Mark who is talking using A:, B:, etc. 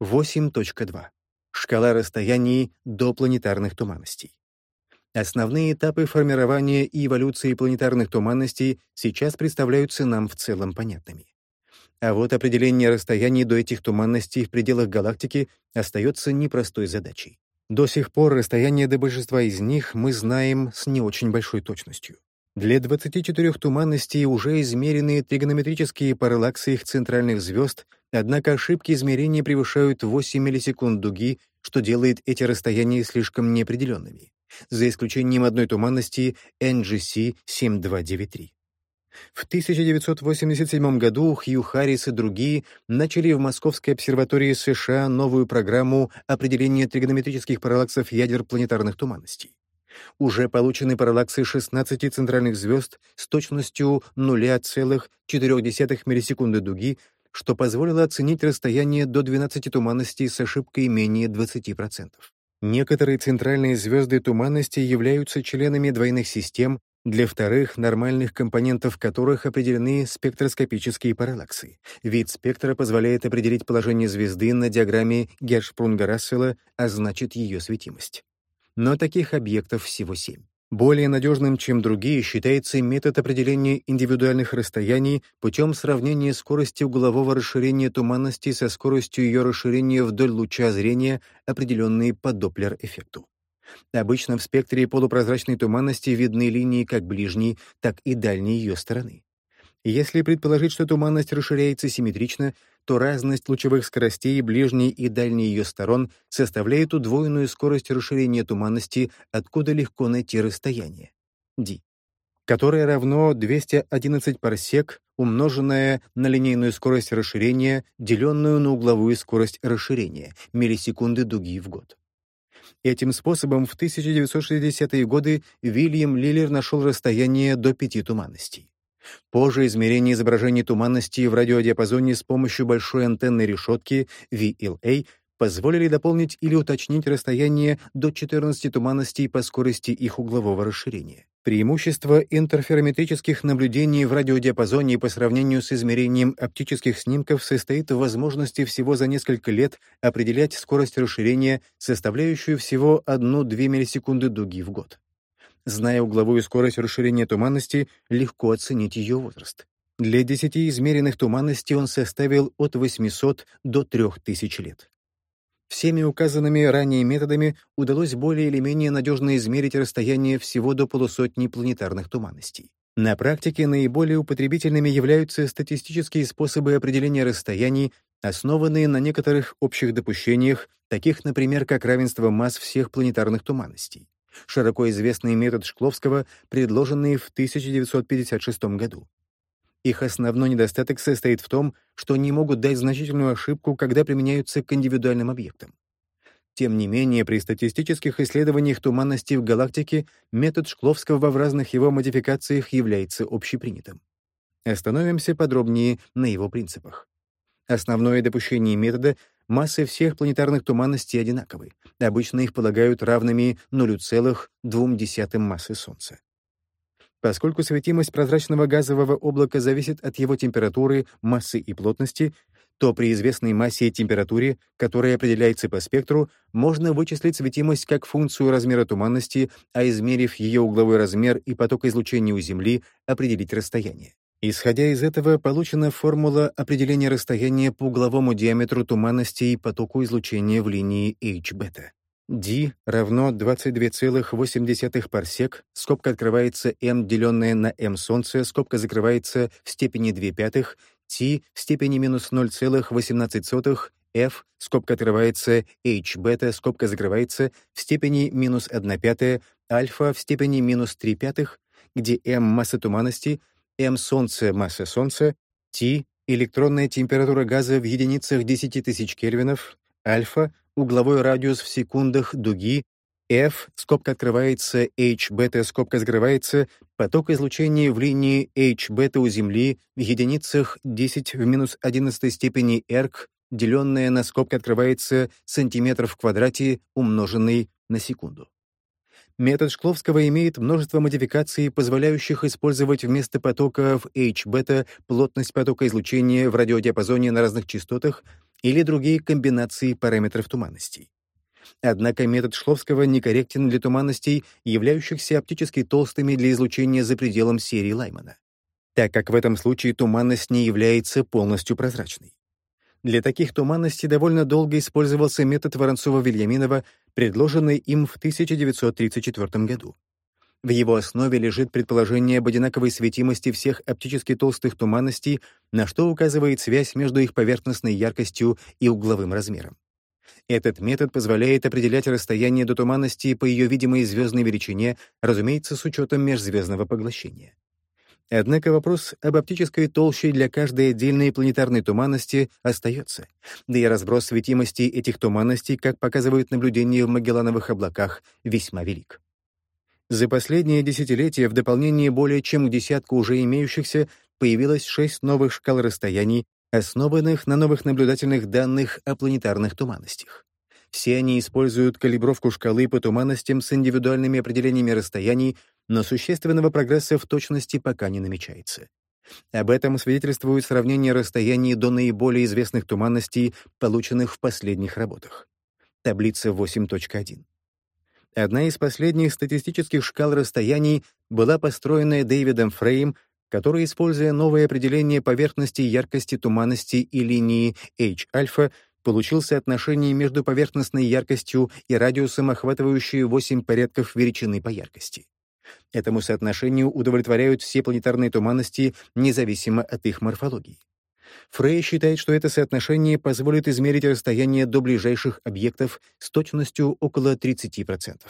A: 8.2. Шкала расстояний до планетарных туманностей. Основные этапы формирования и эволюции планетарных туманностей сейчас представляются нам в целом понятными. А вот определение расстояний до этих туманностей в пределах галактики остается непростой задачей. До сих пор расстояние до большинства из них мы знаем с не очень большой точностью. Для 24 туманностей уже измерены тригонометрические параллаксы их центральных звезд, однако ошибки измерения превышают 8 миллисекунд дуги, что делает эти расстояния слишком неопределенными, за исключением одной туманности NGC 7293. В 1987 году Хью Харрис и другие начали в Московской обсерватории США новую программу определения тригонометрических параллаксов ядер планетарных туманностей. Уже получены параллаксы 16 центральных звезд с точностью 0,4 миллисекунды дуги, что позволило оценить расстояние до 12 туманностей с ошибкой менее 20%. Некоторые центральные звезды туманности являются членами двойных систем, для вторых нормальных компонентов которых определены спектроскопические параллаксы. Вид спектра позволяет определить положение звезды на диаграмме Гершпрунга-Рассела, а значит ее светимость. Но таких объектов всего семь. Более надежным, чем другие, считается метод определения индивидуальных расстояний путем сравнения скорости углового расширения туманности со скоростью ее расширения вдоль луча зрения, определенные по Доплер-эффекту. Обычно в спектре полупрозрачной туманности видны линии как ближней, так и дальней ее стороны. Если предположить, что туманность расширяется симметрично, то разность лучевых скоростей ближней и дальней ее сторон составляет удвоенную скорость расширения туманности, откуда легко найти расстояние d, которое равно 211 парсек, умноженное на линейную скорость расширения, деленную на угловую скорость расширения, миллисекунды дуги в год. Этим способом в 1960-е годы Вильям Лиллер нашел расстояние до пяти туманностей. Позже измерение изображений туманности в радиодиапазоне с помощью большой антенной решетки VLA позволили дополнить или уточнить расстояние до 14 туманностей по скорости их углового расширения. Преимущество интерферометрических наблюдений в радиодиапазоне по сравнению с измерением оптических снимков состоит в возможности всего за несколько лет определять скорость расширения, составляющую всего 1-2 миллисекунды дуги в год. Зная угловую скорость расширения туманности, легко оценить ее возраст. Для 10 измеренных туманностей он составил от 800 до 3000 лет. Всеми указанными ранее методами удалось более или менее надежно измерить расстояние всего до полусотни планетарных туманностей. На практике наиболее употребительными являются статистические способы определения расстояний, основанные на некоторых общих допущениях, таких, например, как равенство масс всех планетарных туманностей. Широко известный метод Шкловского, предложенный в 1956 году. Их основной недостаток состоит в том, что они могут дать значительную ошибку, когда применяются к индивидуальным объектам. Тем не менее, при статистических исследованиях туманности в галактике метод Шкловского в разных его модификациях является общепринятым. Остановимся подробнее на его принципах. Основное допущение метода — массы всех планетарных туманностей одинаковы. Обычно их полагают равными 0,2 массы Солнца. Поскольку светимость прозрачного газового облака зависит от его температуры, массы и плотности, то при известной массе и температуре, которая определяется по спектру, можно вычислить светимость как функцию размера туманности, а измерив ее угловой размер и поток излучения у Земли, определить расстояние. Исходя из этого, получена формула определения расстояния по угловому диаметру туманности и потоку излучения в линии H-бета. D равно 22,8 парсек, скобка открывается m, деленное на m Солнце, скобка закрывается в степени 2 пятых, t в степени минус 0,18, f, скобка открывается h бета, скобка закрывается в степени минус 1 пятая, альфа в степени минус 3 пятых, где m — масса туманности, m — Солнце — масса Солнца, t — электронная температура газа в единицах 10 тысяч кельвинов, альфа угловой радиус в секундах дуги, F, скобка открывается, H, бета, скобка закрывается, поток излучения в линии H, бета у Земли в единицах 10 в минус 11 степени эрк, деленное на скобка открывается сантиметров в квадрате, умноженный на секунду. Метод Шкловского имеет множество модификаций, позволяющих использовать вместо потоков H-бета плотность потока излучения в радиодиапазоне на разных частотах, или другие комбинации параметров туманностей. Однако метод Шловского некорректен для туманностей, являющихся оптически толстыми для излучения за пределом серии Лаймана, так как в этом случае туманность не является полностью прозрачной. Для таких туманностей довольно долго использовался метод Воронцова-Вильяминова, предложенный им в 1934 году. В его основе лежит предположение об одинаковой светимости всех оптически толстых туманностей, на что указывает связь между их поверхностной яркостью и угловым размером. Этот метод позволяет определять расстояние до туманности по ее видимой звездной величине, разумеется, с учетом межзвездного поглощения. Однако вопрос об оптической толще для каждой отдельной планетарной туманности остается, да и разброс светимости этих туманностей, как показывают наблюдения в Магеллановых облаках, весьма велик. За последние десятилетия в дополнение более чем к десятку уже имеющихся появилось шесть новых шкал расстояний, основанных на новых наблюдательных данных о планетарных туманностях. Все они используют калибровку шкалы по туманностям с индивидуальными определениями расстояний, но существенного прогресса в точности пока не намечается. Об этом свидетельствует сравнение расстояний до наиболее известных туманностей, полученных в последних работах. Таблица 8.1. Одна из последних статистических шкал расстояний была построена Дэвидом Фрейм, который, используя новое определение поверхности яркости туманности и линии H-альфа, получил соотношение между поверхностной яркостью и радиусом, охватывающие 8 порядков величины по яркости. Этому соотношению удовлетворяют все планетарные туманности, независимо от их морфологии. Фрей считает, что это соотношение позволит измерить расстояние до ближайших объектов с точностью около 30%.